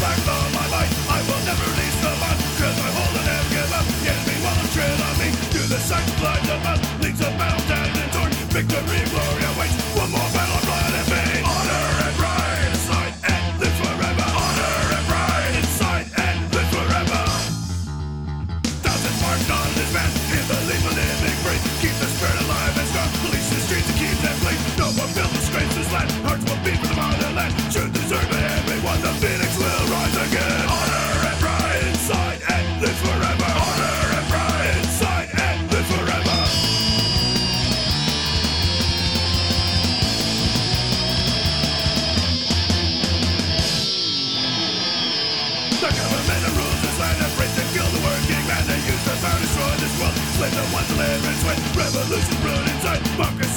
impact on my mind I will never release the mind Cause I hold it and give up. Yet me while I'm on me. To the sight blind of man. Leads a battle down and torn Victory, glory awaits. One more battle, blood and pain Honor and pride Inside and live forever. Honor and pride Inside and live forever. Thousands marched on this man. Use the ones in sweat. Revolution brewed inside. Democracy